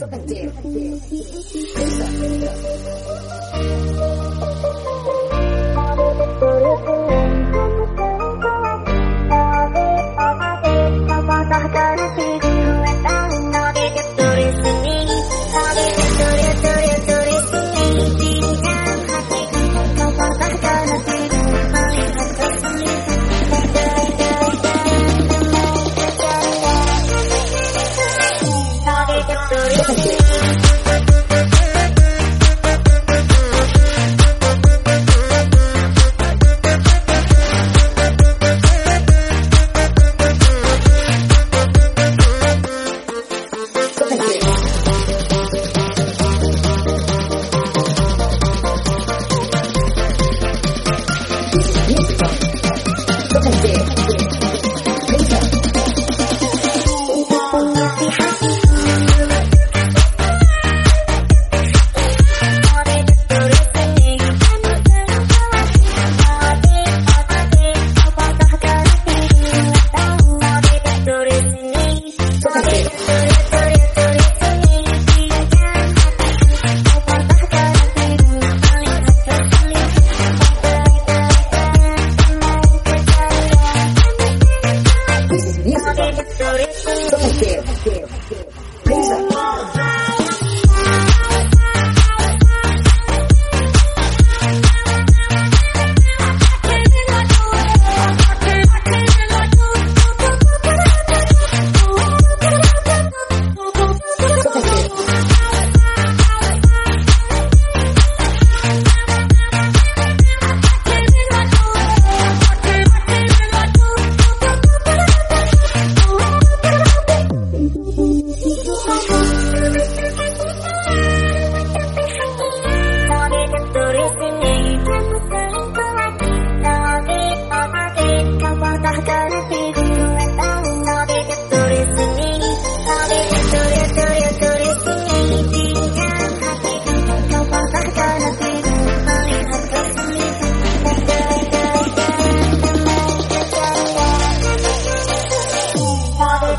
Music. Victoria. there.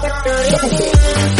Thank you.